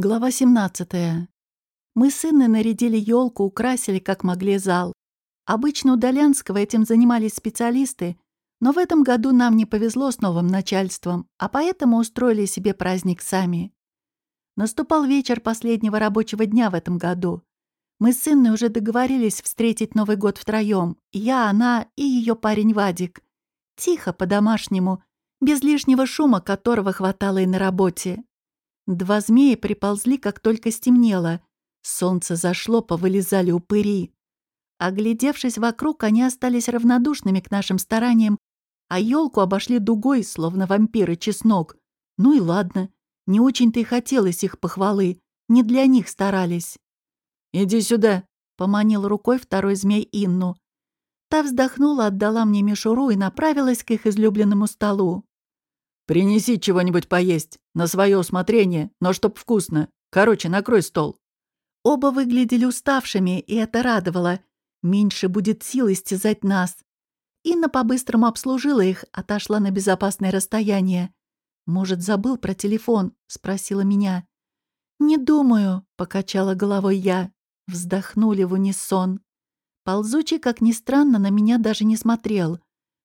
Глава 17. Мы с Инной нарядили елку, украсили как могли зал. Обычно у Долянского этим занимались специалисты, но в этом году нам не повезло с новым начальством, а поэтому устроили себе праздник сами. Наступал вечер последнего рабочего дня в этом году. Мы с Инной уже договорились встретить Новый год втроем. Я, она и ее парень Вадик. Тихо, по-домашнему, без лишнего шума, которого хватало и на работе. Два змеи приползли, как только стемнело. Солнце зашло, повылезали упыри. Оглядевшись вокруг, они остались равнодушными к нашим стараниям, а елку обошли дугой, словно вампиры чеснок. Ну и ладно, не очень-то и хотелось их похвалы, не для них старались. «Иди сюда», — поманил рукой второй змей Инну. Та вздохнула, отдала мне мишуру и направилась к их излюбленному столу. «Принеси чего-нибудь поесть. На свое усмотрение, но чтоб вкусно. Короче, накрой стол». Оба выглядели уставшими, и это радовало. Меньше будет сил истязать нас. Инна по-быстрому обслужила их, отошла на безопасное расстояние. «Может, забыл про телефон?» — спросила меня. «Не думаю», — покачала головой я. Вздохнули в унисон. Ползучий, как ни странно, на меня даже не смотрел.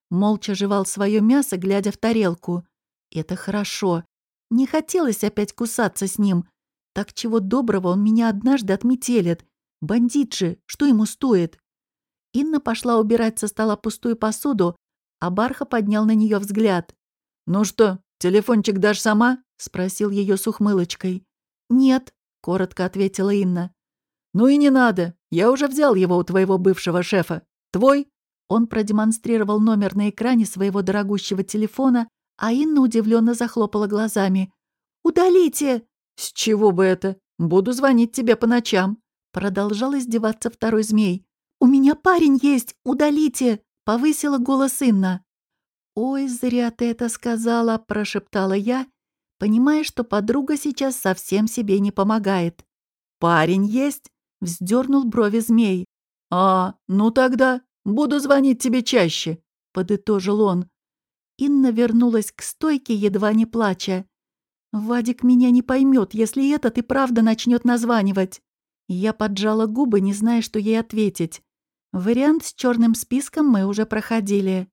Молча жевал свое мясо, глядя в тарелку. Это хорошо. Не хотелось опять кусаться с ним. Так чего доброго он меня однажды отметелит. Бандит же, что ему стоит? Инна пошла убирать со стола пустую посуду, а Барха поднял на нее взгляд. «Ну что, телефончик дашь сама?» — спросил ее с ухмылочкой. «Нет», — коротко ответила Инна. «Ну и не надо. Я уже взял его у твоего бывшего шефа. Твой?» Он продемонстрировал номер на экране своего дорогущего телефона, а Инна удивленно захлопала глазами. «Удалите!» «С чего бы это? Буду звонить тебе по ночам!» Продолжал издеваться второй змей. «У меня парень есть! Удалите!» Повысила голос Инна. «Ой, зря ты это сказала!» – прошептала я, понимая, что подруга сейчас совсем себе не помогает. «Парень есть?» – вздернул брови змей. «А, ну тогда буду звонить тебе чаще», – подытожил он. Инна вернулась к стойке, едва не плача. «Вадик меня не поймет, если этот и правда начнет названивать». Я поджала губы, не зная, что ей ответить. Вариант с черным списком мы уже проходили.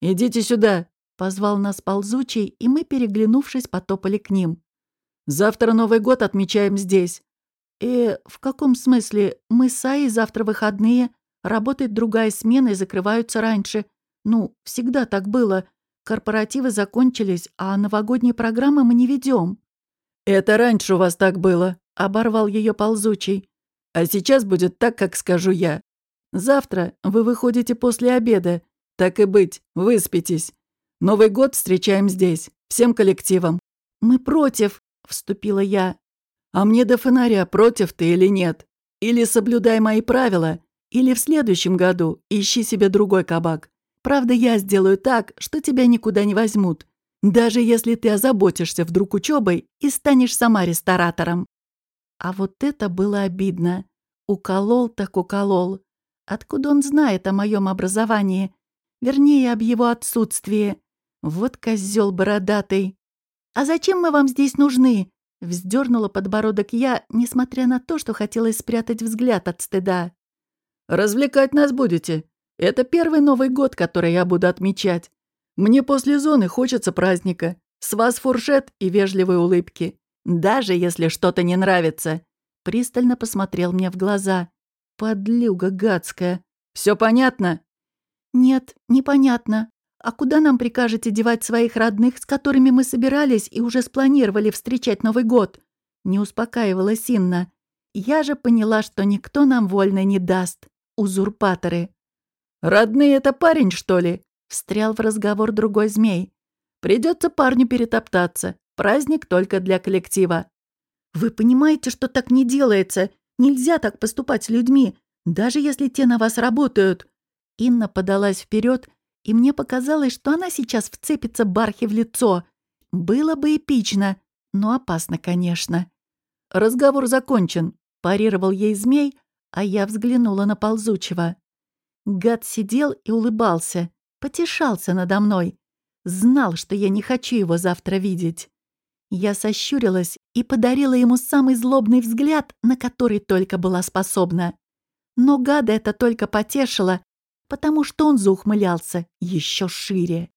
«Идите сюда!» — позвал нас ползучий, и мы, переглянувшись, потопали к ним. «Завтра Новый год отмечаем здесь». «Э, в каком смысле? Мы с Аей завтра выходные, работает другая смена и закрываются раньше. Ну, всегда так было. Корпоративы закончились, а новогодние программы мы не ведем. «Это раньше у вас так было», — оборвал ее ползучий. «А сейчас будет так, как скажу я. Завтра вы выходите после обеда. Так и быть, выспитесь. Новый год встречаем здесь, всем коллективом». «Мы против», — вступила я. «А мне до фонаря, против ты или нет. Или соблюдай мои правила, или в следующем году ищи себе другой кабак. Правда, я сделаю так, что тебя никуда не возьмут, даже если ты озаботишься вдруг учебой и станешь сама ресторатором. А вот это было обидно. Уколол так уколол. Откуда он знает о моем образовании? Вернее, об его отсутствии. Вот козел бородатый. «А зачем мы вам здесь нужны?» Вздернула подбородок я, несмотря на то, что хотелось спрятать взгляд от стыда. «Развлекать нас будете. Это первый Новый год, который я буду отмечать. Мне после зоны хочется праздника. С вас фуршет и вежливые улыбки. Даже если что-то не нравится. Пристально посмотрел мне в глаза. Подлюга гадская. Все понятно? Нет, непонятно. А куда нам прикажете девать своих родных, с которыми мы собирались и уже спланировали встречать Новый год? Не успокаивала Синна. Я же поняла, что никто нам вольно не даст. Узурпаторы. «Родные это парень, что ли?» — встрял в разговор другой змей. «Придется парню перетоптаться. Праздник только для коллектива». «Вы понимаете, что так не делается? Нельзя так поступать с людьми, даже если те на вас работают». Инна подалась вперед, и мне показалось, что она сейчас вцепится Бархе в лицо. Было бы эпично, но опасно, конечно. «Разговор закончен», — парировал ей змей, а я взглянула на ползучего. Гад сидел и улыбался, потешался надо мной. Знал, что я не хочу его завтра видеть. Я сощурилась и подарила ему самый злобный взгляд, на который только была способна. Но гада это только потешило, потому что он заухмылялся еще шире.